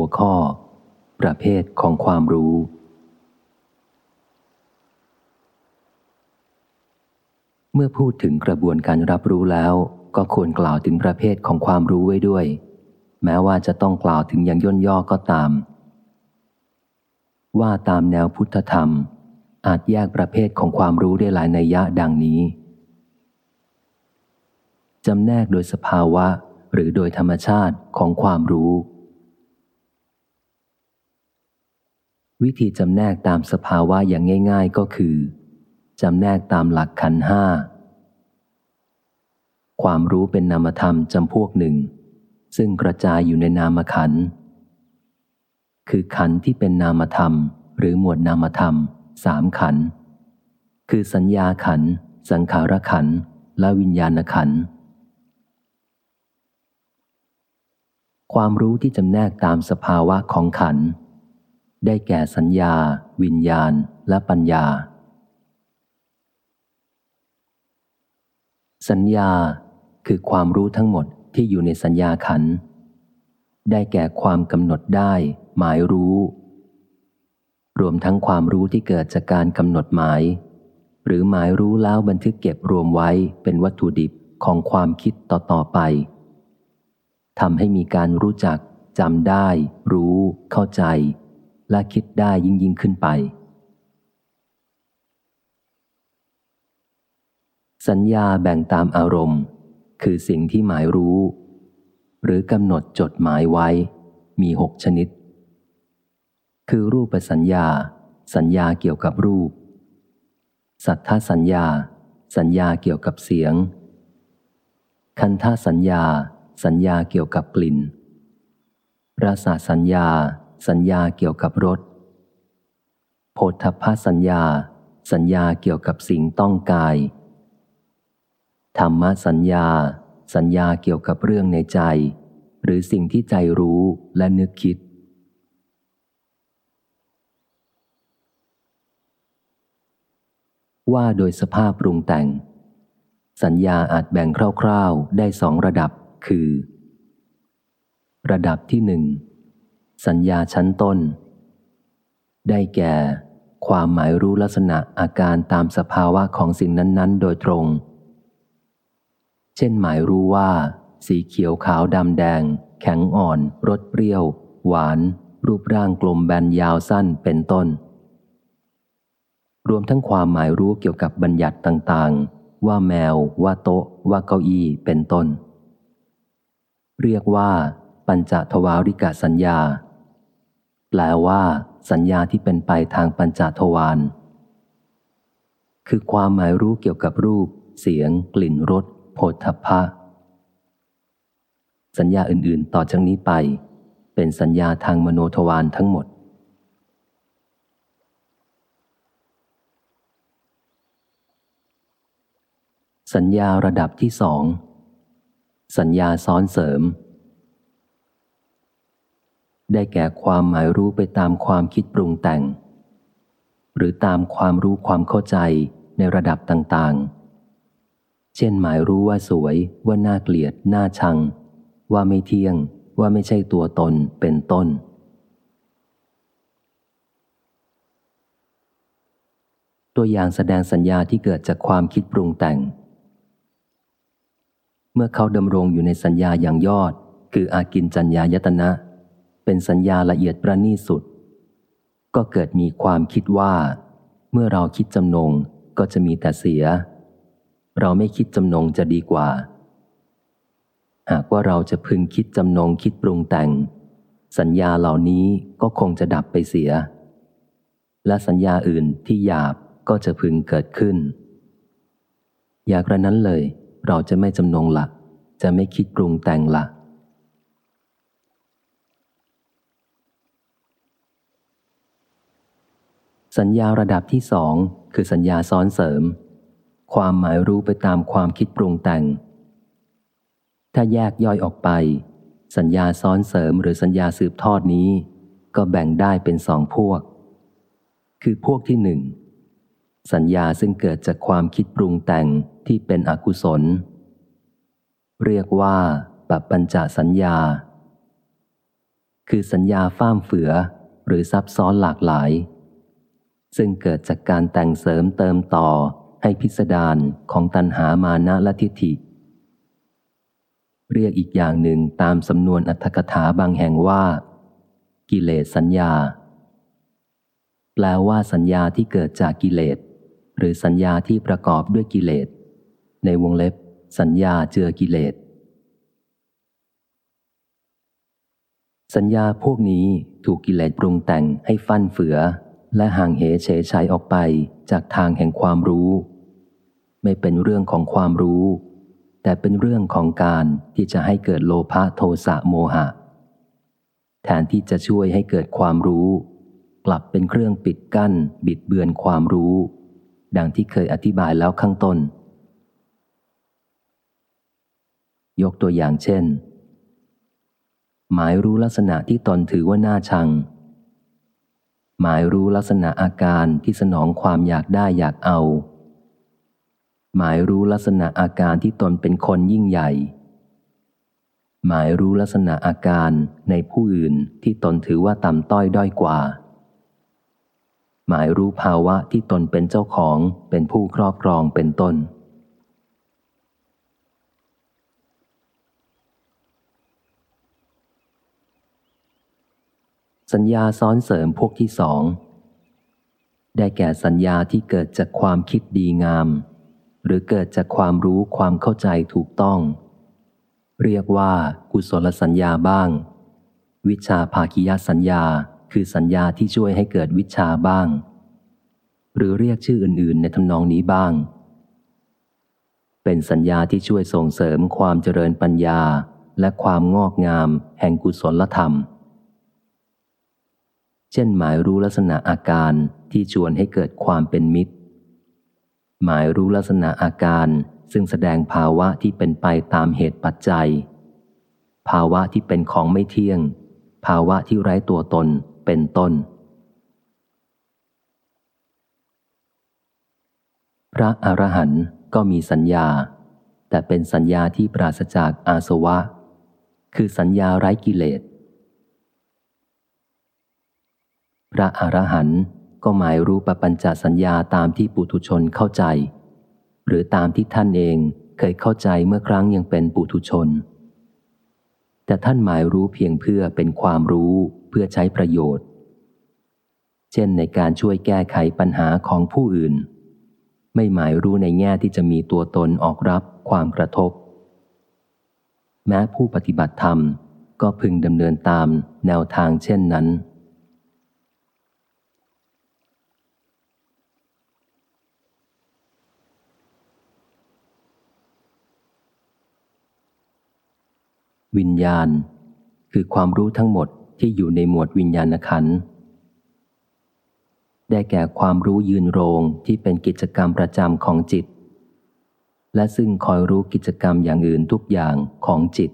หัวข้อ ประเภทของความรู้ เมื่อพูดถึงกระบวนการรับรู้แล้ว ก็ควรกล่าวถึงประเภทของความรู้ไว้ด้วย แม้ว่าจะต้องกล่าวถึงอย่างย่นย่อก็ตาม ว่าตามแนวพุทธธรรม อาจแยกประเภทของความรู้ได้หลายนัยยะดังนี้จำแนกโดยสภาวะหรือโดยธรรมชาติของความรู้ วิธีจำแนกตามสภาวะอย่างง่าย ๆก็คือจำแนกตามหลักขันห้า ความรู้เป็นนามธรรมจำพวกหนึ่ง ซึ่งกระจายอยู่ในนามขัน คือขันที่เป็นนามธรรม หรือหมวดนามธรรมสามขัน คือสัญญาขัน สังขารขัน และวิญญาณขัน ความรู้ที่จำแนกตามสภาวะของขัน ได้แก่สัญญา วิญญาณ และปัญญา สัญญาคือความรู้ทั้งหมดที่อยู่ในสัญญาขัน ได้แก่ความกำหนดได้ หมายรู้ รวมทั้งความรู้ที่เกิดจากการกำหนดหมาย หรือหมายรู้แล้วบันทึกเก็บรวมไว้เป็นวัตถุดิบของความคิดต่อ ๆ ไปทำให้มีการรู้จักจำได้ รู้ เข้าใจ และคิดได้ยิ่งยิ่งขึ้นไป สัญญาแบ่งตามอารมณ์ คือสิ่งที่หมายรู้ หรือกำหนดจดหมายไว้ มีหกชนิด คือรูปสัญญา สัญญาเกี่ยวกับรูป สัทธสัญญา สัญญาเกี่ยวกับเสียง คันธสัญญา สัญญาเกี่ยวกับกลิ่นรสาสัญญา สัญญาเกี่ยวกับรสโพธพสัญญา สัญญาเกี่ยวกับสิ่งต้องกาย ธรรมสัญญา สัญญาเกี่ยวกับเรื่องในใจ หรือสิ่งที่ใจรู้และนึกคิด ว่าโดยสภาพปรุงแต่ง สัญญาอาจแบ่งคร่าวๆได้สองระดับคือ ระดับที่หนึ่ง สัญญาชั้นต้น ได้แก่ ความหมายรู้ลักษณะอาการตามสภาวะของสิ่งนั้นๆ โดยตรง เช่นหมายรู้ว่า สีเขียวขาวดำแดง แข็งอ่อน รสเปรี้ยว หวาน รูปร่างกลมแบนยาวสั้นเป็นต้น รวมทั้งความหมายรู้เกี่ยวกับบัญญัติต่างๆ ว่าแมว ว่าโต๊ะ ว่าเก้าอี้เป็นต้น เรียกว่าปัญจทวาริกาสัญญา แปลว่าสัญญาที่เป็นไปทางปัญจทวาร คือความหมายรู้เกี่ยวกับรูป เสียง กลิ่นรสโผฏฐัพพะ สัญญาอื่น ๆ ต่อจากนี้ไป เป็นสัญญาทางมโนทวารทั้งหมด สัญญาระดับที่สอง สัญญาซ้อนเสริม ได้แก่ความหมายรู้ไปตามความคิดปรุงแต่ง หรือตามความรู้ความเข้าใจในระดับต่างๆ เช่นหมายรู้ว่าสวย ว่าน่าเกลียด น่าชัง ว่าไม่เที่ยง ว่าไม่ใช่ตัวตนเป็นต้น ตัวอย่างแสดงสัญญาที่เกิดจากความคิดปรุงแต่ง เมื่อเขาดำรงอยู่ในสัญญาอย่างยอด คืออากินจัญญายตนะ เป็นสัญญาละเอียดประณีสุด ก็เกิดมีความคิดว่า เมื่อเราคิดจำนงก็จะมีแต่เสีย เราไม่คิดจำนงจะดีกว่า หากว่าเราจะพึงคิดจำนงคิดปรุงแต่ง สัญญาเหล่านี้ก็คงจะดับไปเสีย และสัญญาอื่นที่หยาบก็จะพึงเกิดขึ้น อยากระนั้นเลย เราจะไม่จำนงละจะไม่คิดปรุงแต่งละ สัญญาระดับที่สองคือสัญญาซ้อนเสริม ความหมายรู้ไปตามความคิดปรุงแต่ง ถ้าแยกย่อยออกไป สัญญาซ้อนเสริมหรือสัญญาสืบทอดนี้ ก็แบ่งได้เป็นสองพวก คือพวกที่หนึ่งสัญญาซึ่งเกิดจากความคิดปรุงแต่งที่เป็นอกุศล เรียกว่าปัปัญจสัญญา คือสัญญาฟ้ามเฟือหรือซับซ้อนหลากหลาย ซึ่งเกิดจากการแต่งเสริมเติมต่อให้พิสดารของตัณหามานะและทิฏฐิ เรียกอีกอย่างหนึ่งตามสำนวนอัตถกถาบางแห่งว่า กิเลสสัญญา แปลว่าสัญญาที่เกิดจากกิเลส หรือสัญญาที่ประกอบด้วยกิเลส ในวงเล็บ สัญญาเจือกิเลส สัญญาพวกนี้ถูกกิเลสปรุงแต่งให้ฟั่นเฟือ และห่างเหเฉยชัยออกไปจากทางแห่งความรู้ ไม่เป็นเรื่องของความรู้ แต่เป็นเรื่องของการที่จะให้เกิดโลภะโทสะโมหะ แทนที่จะช่วยให้เกิดความรู้ กลับเป็นเครื่องปิดกั้น บิดเบือนความรู้ ดังที่เคยอธิบายแล้วข้างต้น ยกตัวอย่างเช่น หมายรู้ลักษณะที่ตนถือว่าน่าชัง หมายรู้ลักษณะอาการที่สนองความอยากได้อยากเอา หมายรู้ลักษณะอาการที่ตนเป็นคนยิ่งใหญ่ หมายรู้ลักษณะอาการในผู้อื่นที่ตนถือว่าต่ำต้อยด้อยกว่า หมายรู้ภาวะที่ตนเป็นเจ้าของเป็นผู้ครอบครองเป็นต้น สัญญาซ้อนเสริมพวกที่สอง ได้แก่สัญญาที่เกิดจากความคิดดีงาม หรือเกิดจากความรู้ความเข้าใจถูกต้อง เรียกว่ากุศลสัญญาบ้าง วิชาภาคิยสัญญาคือสัญญาที่ช่วยให้เกิดวิชาบ้าง หรือเรียกชื่ออื่นๆ ในทำนองนี้บ้าง เป็นสัญญาที่ช่วยส่งเสริมความเจริญปัญญาและความงอกงามแห่งกุศลธรรม เช่นหมายรู้ลักษณะอาการที่ชวนให้เกิดความเป็นมิตร หมายรู้ลักษณะอาการซึ่งแสดงภาวะที่เป็นไปตามเหตุปัจจัย ภาวะที่เป็นของไม่เที่ยง ภาวะที่ไร้ตัวตนเป็นต้น พระอรหันต์ก็มีสัญญา แต่เป็นสัญญาที่ปราศจากอาสวะ คือสัญญาไร้กิเลสพ ระอรหันต์ก็หมายรู้ปปัญจสัญญาตามที่ปุถุชนเข้าใจ หรือตามที่ท่านเองเคยเข้าใจเมื่อครั้งยังเป็นปุถุชน แต่ท่านหมายรู้เพียงเพื่อเป็นความรู้เพื่อใช้ประโยชน์ เช่นในการช่วยแก้ไขปัญหาของผู้อื่น ไม่หมายรู้ในแง่ที่จะมีตัวตนออกรับความกระทบ แม้ผู้ปฏิบัติธรรมก็พึงดำเนินตามแนวทางเช่นนั้น วิญญาณ คือความรู้ทั้งหมดที่อยู่ในหมวดวิญญาณขันธ์ได้แก่ความรู้ยืนโรงที่เป็นกิจกรรมประจำของจิต และซึ่งคอยรู้กิจกรรมอย่างอื่นทุกอย่างของจิต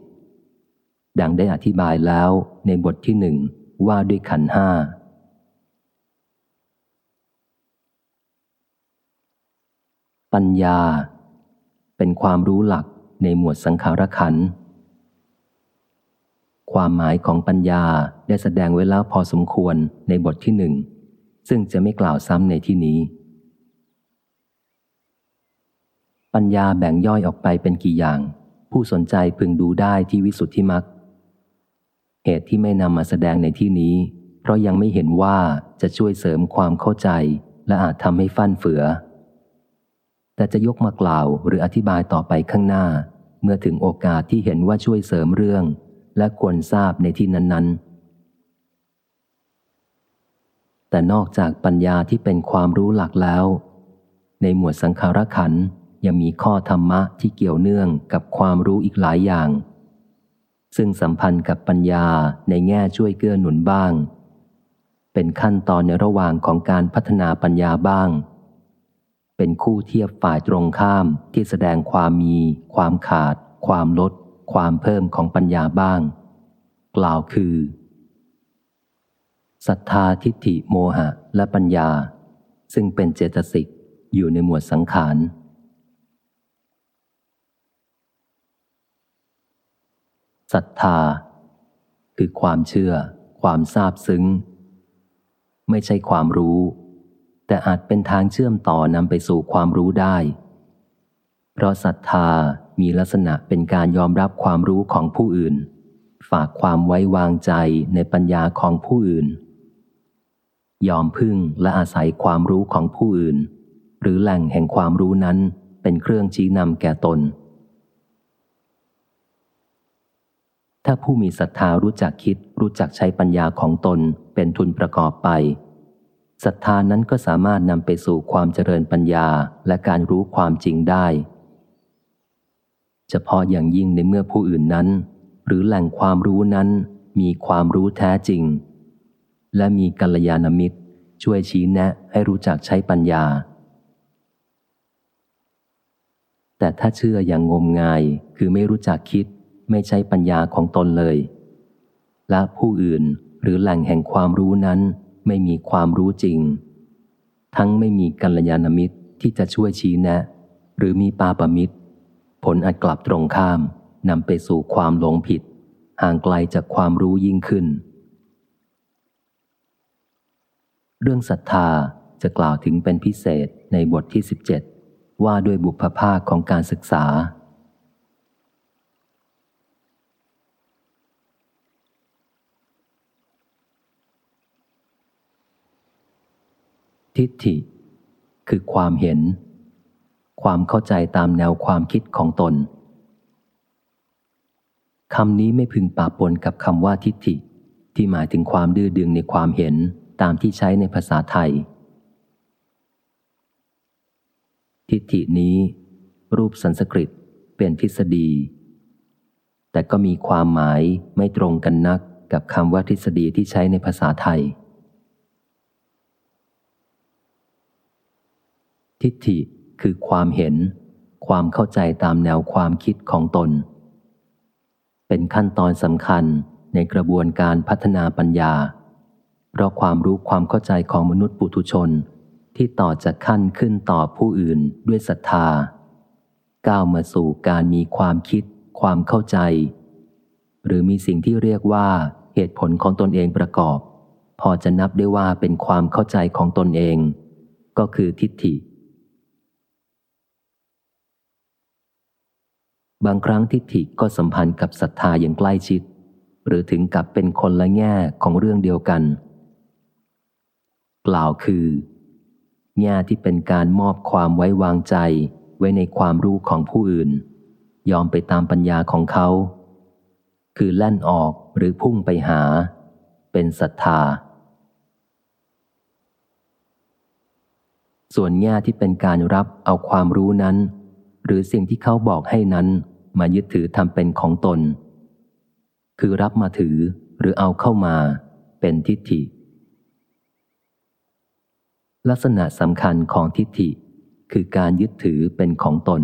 ดังได้อธิบายแล้วในบทที่หนึ่งว่าด้วยขันห้าปัญญา เป็นความรู้หลักในหมวดสังขารขันธ์ ความหมายของปัญญาได้แสดงไว้แล้วพอสมควรในบทที่หนึ่ง ซึ่งจะไม่กล่าวซ้ำในที่นี้ ปัญญาแบ่งย่อยออกไปเป็นกี่อย่าง ผู้สนใจพึงดูได้ที่วิสุทธิมักเหตุที่ไม่นำมาแสดงในที่นี้ เพราะยังไม่เห็นว่าจะช่วยเสริมความเข้าใจ และอาจทำให้ฟั่นเฟือ แต่จะยกมากล่าวหรืออธิบายต่อไปข้างหน้า เมื่อถึงโอกาสที่เห็นว่าช่วยเสริมเรื่อง และควรทราบในที่นั้น ๆ แต่นอกจากปัญญาที่เป็นความรู้หลักแล้ว ในหมวดสังขารขันยังมีข้อธรรมะที่เกี่ยวเนื่องกับความรู้อีกหลายอย่าง ซึ่งสัมพันธ์กับปัญญาในแง่ช่วยเกื้อหนุนบ้าง เป็นขั้นตอนในระหว่างของการพัฒนาปัญญาบ้างเป็นคู่เทียบฝ่ายตรงข้ามที่แสดงความมี ความขาด ความลด ความเพิ่มของปัญญาบ้าง กล่าวคือศรัทธาทิฏฐิโมหะและปัญญา ซึ่งเป็นเจตสิกอยู่ในหมวดสังขารศรัทธา คือความเชื่อ ความทราบซึ้ง ไม่ใช่ความรู้ แต่อาจเป็นทางเชื่อมต่อนำไปสู่ความรู้ได้ เพราะศรัทธา มีลักษณะเป็นการยอมรับความรู้ของผู้อื่น ฝากความไว้วางใจในปัญญาของผู้อื่น ยอมพึ่งและอาศัยความรู้ของผู้อื่น หรือแหล่งแห่งความรู้นั้นเป็นเครื่องชี้นำแก่ตน ถ้าผู้มีศรัทธารู้จักคิดรู้จักใช้ปัญญาของตนเป็นทุนประกอบไปศรัทธานั้นก็สามารถนำไปสู่ความเจริญปัญญาและการรู้ความจริงได้ เฉพาะอย่างยิ่งในเมื่อผู้อื่นนั้น หรือแหล่งความรู้นั้นมีความรู้แท้จริง และมีกัลยาณมิตร ช่วยชี้แนะให้รู้จักใช้ปัญญา แต่ถ้าเชื่ออย่างงมงายคือไม่รู้จักคิดไม่ใช้ปัญญาของตนเลย และผู้อื่นหรือแหล่งแห่งความรู้นั้นไม่มีความรู้จริง ทั้งไม่มีกัลยาณมิตรที่จะช่วยชี้แนะ หรือมีปาปมิตร ผลอาจกลับตรงข้ามนำไปสู่ความหลงผิด ห่างไกลจากความรู้ยิ่งขึ้น เรื่องศรัทธาจะกล่าวถึงเป็นพิเศษในบทที่ 17 ว่าด้วยบุพภาคของการศึกษา ทิฏฐิ คือความเห็น ความเข้าใจตามแนวความคิดของตนคำนี้ไม่พึงปะปนกับคำว่าทิฏฐิ ที่หมายถึงความดื้อดึงในความเห็นตามที่ใช้ในภาษาไทย ทิฏฐินี้ รูปสันสกฤตเป็นทฤษฎี แต่ก็มีความหมายไม่ตรงกันนักกับคำว่าทฤษฎีที่ใช้ในภาษาไทย ทิฏฐิ คือความเห็น ความเข้าใจตามแนวความคิดของตน เป็นขั้นตอนสำคัญในกระบวนการพัฒนาปัญญา เพราะความรู้ความเข้าใจของมนุษย์ปุถุชน ที่ต่อจากขั้นขึ้นต่อผู้อื่นด้วยศรัทธา ก้าวมาสู่การมีความคิด ความเข้าใจ หรือมีสิ่งที่เรียกว่าเหตุผลของตนเองประกอบ พอจะนับได้ว่าเป็นความเข้าใจของตนเอง ก็คือทิฏฐิ บางครั้งทิฏฐิก็สัมพันธ์กับศรัทธาอย่างใกล้ชิด หรือถึงกับเป็นคนละแง่ของเรื่องเดียวกัน กล่าวคือ แง่ที่เป็นการมอบความไว้วางใจไว้ในความรู้ของผู้อื่น ยอมไปตามปัญญาของเขา คือแล่นออกหรือพุ่งไปหา เป็นศรัทธา ส่วนแง่ที่เป็นการรับเอาความรู้นั้น หรือสิ่งที่เขาบอกให้นั้นมายึดถือทำเป็นของตน คือรับมาถือหรือเอาเข้ามาเป็นทิฏฐิ ลักษณะสำคัญของทิฏฐิ คือการยึดถือเป็นของตน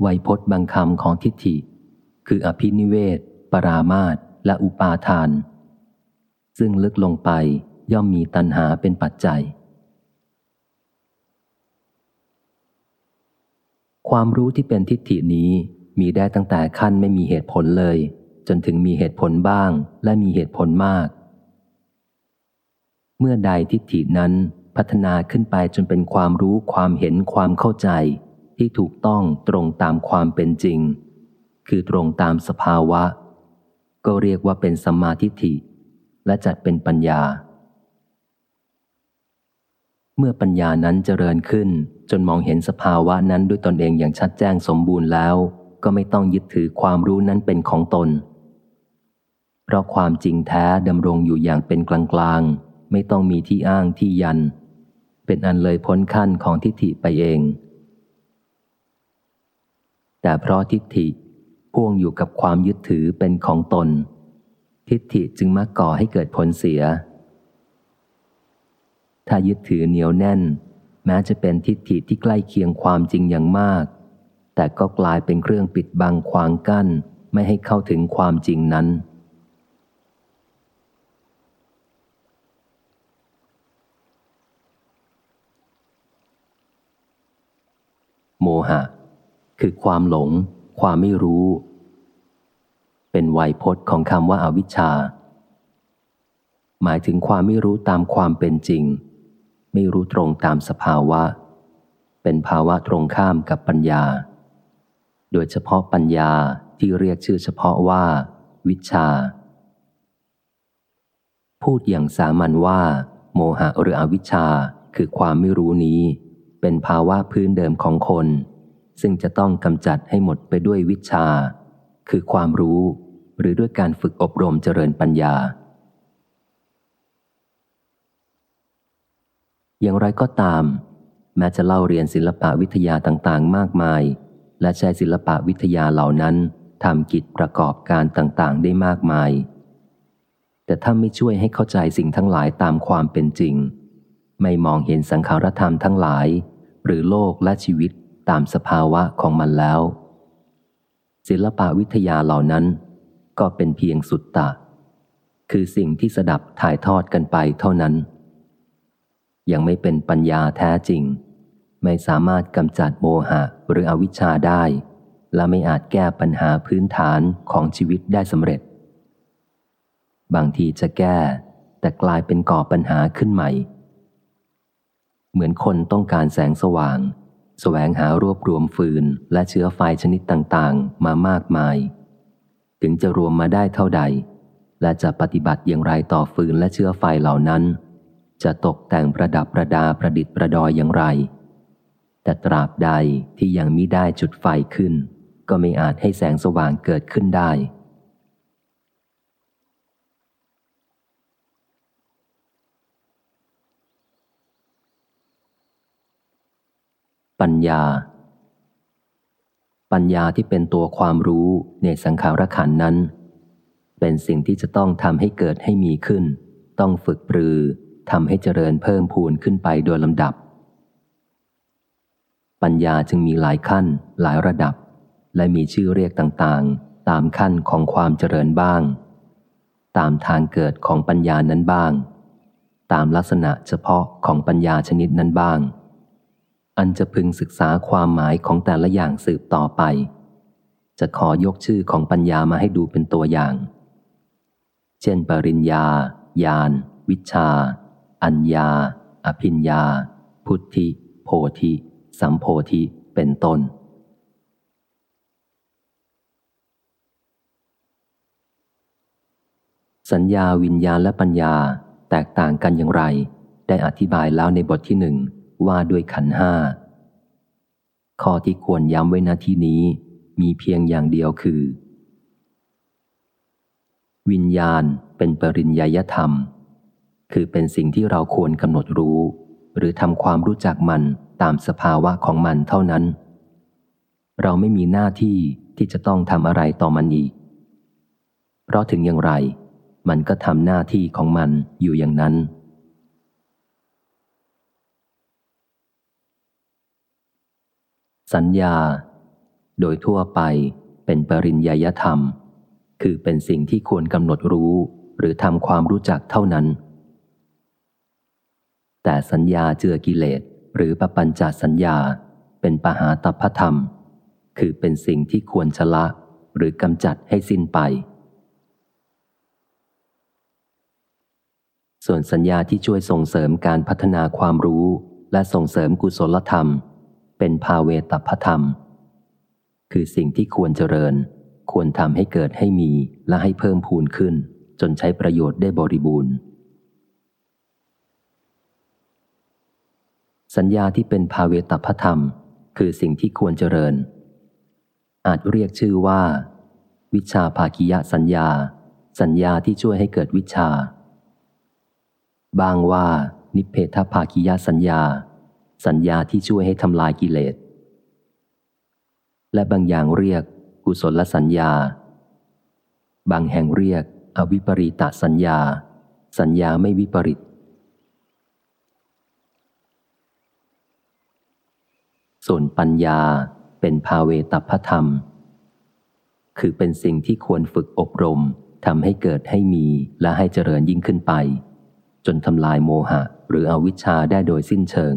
ไวยพจน์บางคำของทิฏฐิ คืออภินิเวศ ปรามาตและอุปาทาน ซึ่งลึกลงไปย่อมมีตัณหาเป็นปัจจัย ความรู้ที่เป็นทิฏฐินี้มีได้ตั้งแต่ขั้นไม่มีเหตุผลเลย จนถึงมีเหตุผลบ้างและมีเหตุผลมาก เมื่อใดทิฏฐินั้นพัฒนาขึ้นไปจนเป็นความรู้ความเห็นความเข้าใจ ที่ถูกต้องตรงตามความเป็นจริง คือตรงตามสภาวะ ก็เรียกว่าเป็นสัมมาทิฏฐิ และจัดเป็นปัญญา เมื่อปัญญานั้นเจริญขึ้น จนมองเห็นสภาวะนั้นด้วยตนเองอย่างชัดแจ้งสมบูรณ์แล้ว ก็ไม่ต้องยึดถือความรู้นั้นเป็นของตน เพราะความจริงแท้ดำรงอยู่อย่างเป็นกลางๆ ไม่ต้องมีที่อ้างที่ยัน เป็นอันเลยพ้นขั้นของทิฏฐิไปเอง แต่เพราะทิฏฐิพ่วงอยู่กับความยึดถือเป็นของตน ทิฏฐิจึงมาก่อให้เกิดผลเสีย ถ้ายึดถือเหนียวแน่น แม้จะเป็นทิฏฐิที่ใกล้เคียงความจริงอย่างมาก แต่ก็กลายเป็นเครื่องปิดบังขวางกั้น ไม่ให้เข้าถึงความจริงนั้น โมหะ คือความหลง ความไม่รู้ เป็นไวยพจน์ของคำว่าอาวิชชาหมายถึงความไม่รู้ตามความเป็นจริง ไม่รู้ตรงตามสภาวะ เป็นภาวะตรงข้ามกับปัญญา โดยเฉพาะปัญญาที่เรียกชื่อเฉพาะว่า วิชา พูดอย่างสามัญว่า โมหะหรืออวิชชาคือความไม่รู้นี้ เป็นภาวะพื้นเดิมของคน ซึ่งจะต้องกำจัดให้หมดไปด้วยวิชา คือความรู้ หรือด้วยการฝึกอบรมเจริญปัญญา อย่างไรก็ตาม แม้จะเล่าเรียนศิลปะวิทยาต่างๆ มากมาย และใช้ศิลปะวิทยาเหล่านั้นทำกิจประกอบการต่างๆ ได้มากมาย แต่ถ้าไม่ช่วยให้เข้าใจสิ่งทั้งหลายตามความเป็นจริง ไม่มองเห็นสังขารธรรมทั้งหลาย หรือโลกและชีวิตตามสภาวะของมันแล้ว ศิลปะวิทยาเหล่านั้น ก็เป็นเพียงสุดตะ คือสิ่งที่สดับถ่ายทอดกันไปเท่านั้น ยังไม่เป็นปัญญาแท้จริง ไม่สามารถกำจัดโมหะหรืออวิชชาได้ และไม่อาจแก้ปัญหาพื้นฐานของชีวิตได้สำเร็จ บางทีจะแก้ แต่กลายเป็นก่อปัญหาขึ้นใหม่ เหมือนคนต้องการแสงสว่าง แสวงหารวบรวมฟืนและเชื้อไฟชนิดต่างๆ มามากมาย ถึงจะรวมมาได้เท่าใด และจะปฏิบัติอย่างไรต่อฟืนและเชื้อไฟเหล่านั้น จะตกแต่งประดับประดาประดิษฐ์ประดอยอย่างไร แต่ตราบใดที่ยังมิได้จุดไฟขึ้น ก็ไม่อาจให้แสงสว่างเกิดขึ้นได้ ปัญญา ปัญญาที่เป็นตัวความรู้ในสังขารขันนั้น เป็นสิ่งที่จะต้องทำให้เกิดให้มีขึ้น ต้องฝึกปรือ ทำให้เจริญเพิ่มพูนขึ้นไปโดยลำดับ ปัญญาจึงมีหลายขั้น หลายระดับ และมีชื่อเรียกต่างๆ ตามขั้นของความเจริญบ้าง ตามทางเกิดของปัญญานั้นบ้าง ตามลักษณะเฉพาะของปัญญาชนิดนั้นบ้าง อันจะพึงศึกษาความหมายของแต่ละอย่างสืบต่อไป จะขอยกชื่อของปัญญามาให้ดูเป็นตัวอย่าง เช่น ปริญญา ญาณ วิชา อัญญา อภิญญา พุทธิ โพธิ สัมโพธิเป็นต้น สัญญาวิญญาณและปัญญาแตกต่างกันอย่างไร ได้อธิบายแล้วในบทที่หนึ่งว่าด้วยขันห้าข้อที่ควรย้ำไว้ณที่นี้มีเพียงอย่างเดียวคือ วิญญาณเป็นปริญญายธรรม คือเป็นสิ่งที่เราควรกำหนดรู้ หรือทำความรู้จักมันตามสภาวะของมันเท่านั้น เราไม่มีหน้าที่ที่จะต้องทำอะไรต่อมันอีก เพราะถึงอย่างไร มันก็ทำหน้าที่ของมันอยู่อย่างนั้น สัญญา โดยทั่วไปเป็นปริญญายธรรม คือเป็นสิ่งที่ควรกำหนดรู้หรือทำความรู้จักเท่านั้น แต่สัญญาเจือกิเลสหรือปปัญจสัญญา เป็นปหาตพธรรม คือเป็นสิ่งที่ควรชละหรือกำจัดให้สิ้นไป ส่วนสัญญาที่ช่วยส่งเสริมการพัฒนาความรู้และส่งเสริมกุศลธรรม เป็นภาเวตพธรรม คือสิ่งที่ควรเจริญ ควรทำให้เกิดให้มีและให้เพิ่มพูนขึ้น จนใช้ประโยชน์ได้บริบูรณ์ สัญญาที่เป็นภาเวตพธรรม คือสิ่งที่ควรเจริญ อาจเรียกชื่อว่า วิชาภาคิยะสัญญา สัญญาที่ช่วยให้เกิดวิชา บางว่า นิเพทภาคิยะสัญญา สัญญาที่ช่วยให้ทำลายกิเลส และบางอย่างเรียกกุศลสัญญา บางแห่งเรียกอวิปริตสัญญา สัญญาไม่วิปริต ส่วนปัญญาเป็นภาเวตพธรรม คือเป็นสิ่งที่ควรฝึกอบรมทำให้เกิดให้มีและให้เจริญยิ่งขึ้นไป จนทำลายโมหะหรืออวิชชาได้โดยสิ้นเชิง